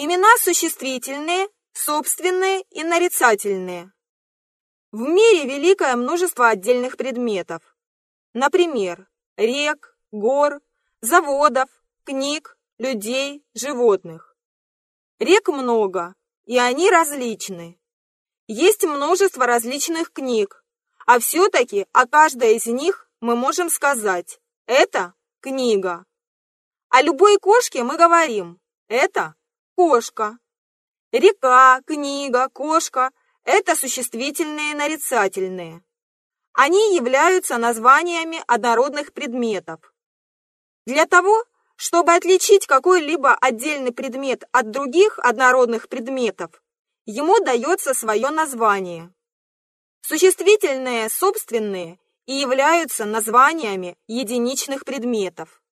Имена существительные, собственные и нарицательные. В мире великое множество отдельных предметов. Например, рек, гор, заводов, книг, людей, животных. Рек много, и они различны. Есть множество различных книг, а все-таки о каждой из них мы можем сказать «это книга». О любой кошке мы говорим «это кошка». Река, книга, кошка – это существительные нарицательные. Они являются названиями однородных предметов. Для того, чтобы отличить какой-либо отдельный предмет от других однородных предметов, ему дается свое название. Существительные собственные и являются названиями единичных предметов.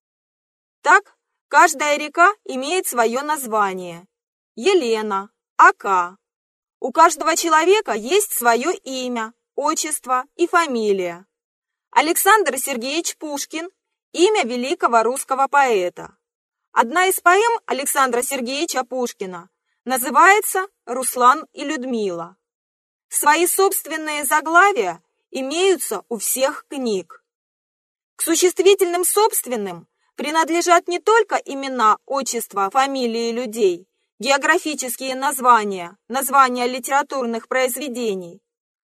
Так, каждая река имеет свое название. Елена, Ака. У каждого человека есть свое имя, отчество и фамилия. Александр Сергеевич Пушкин – имя великого русского поэта. Одна из поэм Александра Сергеевича Пушкина называется «Руслан и Людмила». Свои собственные заглавия имеются у всех книг. К существительным собственным принадлежат не только имена, отчества, фамилии людей, географические названия, названия литературных произведений,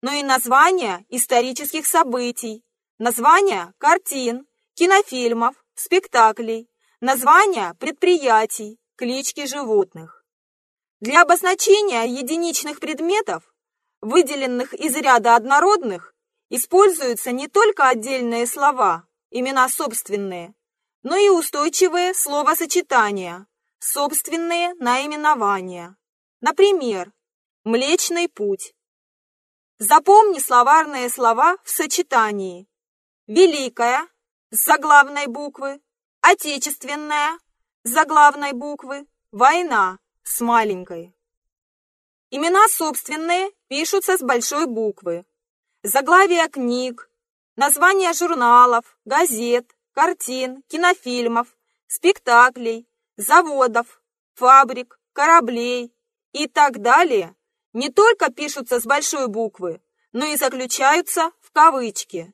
но и названия исторических событий, названия картин, кинофильмов, спектаклей, названия предприятий, клички животных. Для обозначения единичных предметов, выделенных из ряда однородных, используются не только отдельные слова, имена собственные, но и устойчивые словосочетания, собственные наименования. Например, Млечный путь. Запомни словарные слова в сочетании. Великая с заглавной буквы, Отечественная с заглавной буквы, Война с маленькой. Имена собственные пишутся с большой буквы. Заглавия книг, названия журналов, газет, картин, кинофильмов, спектаклей, заводов, фабрик, кораблей и так далее не только пишутся с большой буквы, но и заключаются в кавычки.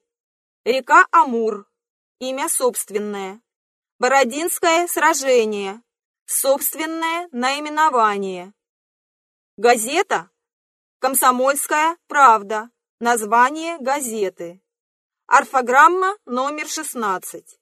Река Амур, имя собственное. Бородинское сражение, собственное наименование. Газета «Комсомольская правда», название газеты. Орфограмма номер 16.